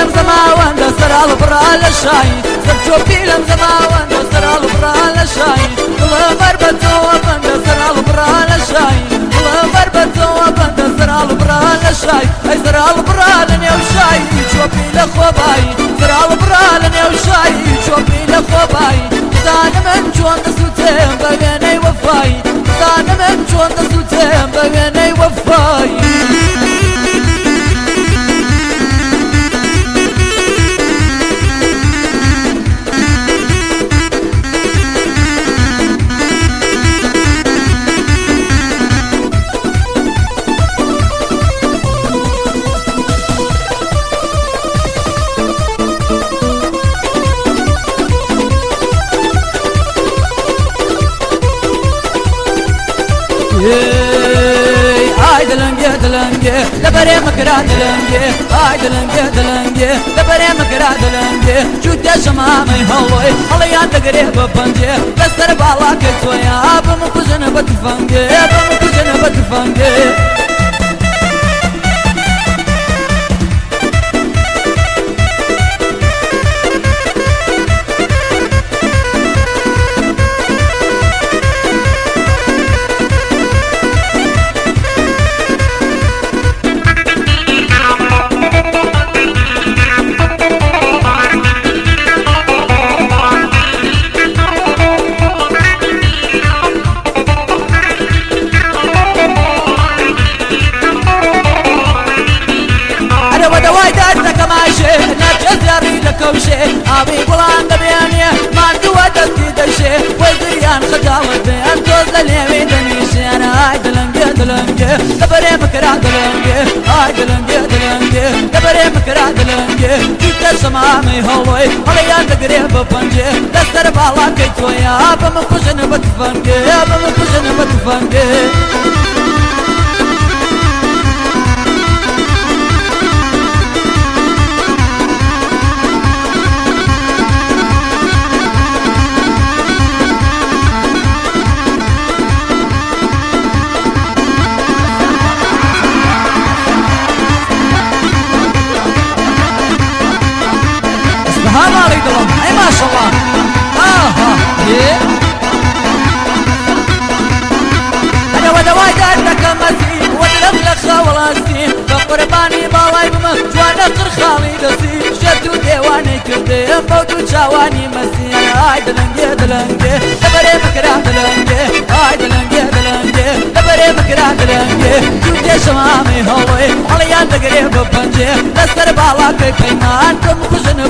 لم زمان دەسەر هەڵبڕا لە شایی سەر چۆپی لەم زماوە دەسەر هەڵبڕا لە شایی دڵە بەر بە تۆوە بەن ay dalenge dalenge dabare makra dalenge ay dalenge dalenge dabare makra dalenge jude shama mai haloy halaya dagre babanje kasar bala ke toya abum kuzana batfange abum kuzana batfange كوشي أبي بلان دبيانية ما دوا دستي دشي وزريان خجالة بيان توز لليمي دنيشي أنا هاي دلنجي دلنجي دبري مكرا دلنجي هاي دلنجي دلنجي دبري مكرا دلنجي جيت سمامي هولوي هليان دقري ببنجي دستر بالا كيتويا بمكوشن بتفنجي بمكوشن بتفنجي هذا بما جوانا قر خالي دسي شدو ديواني كردي بودو جواني مسي. أنا هاي دلنجي دلنجي دبري مكرا دلنجي. هاي دلنجي دلنجي دبري مكرا دلنجي. جودي شمامي هوي عليان دقري ببنجي. دستر بالا كي بيمان كم خشن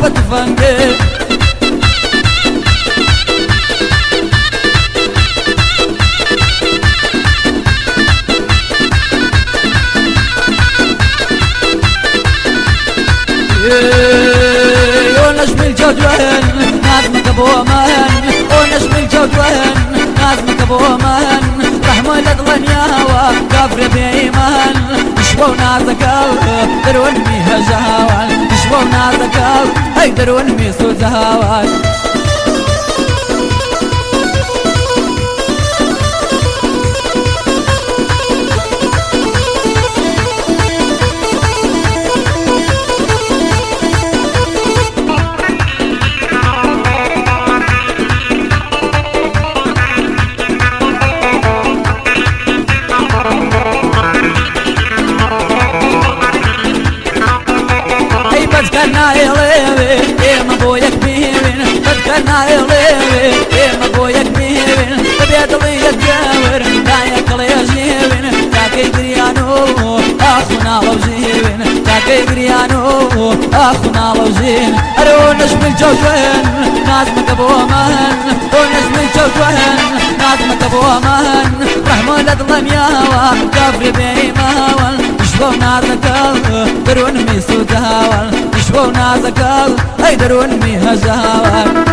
مي هجاوان شبو نازكال هاي درون جيوين تاكي قريانو أخونا لو جين أرو نجم الجوجوين نازمك أبو أمان ونجم الجوجوين نازمك أبو أمان رحمة لدلم يا كفر بيما شبو نازكال درون مي سوداوال شبو نازكال اي درون مي هزاوال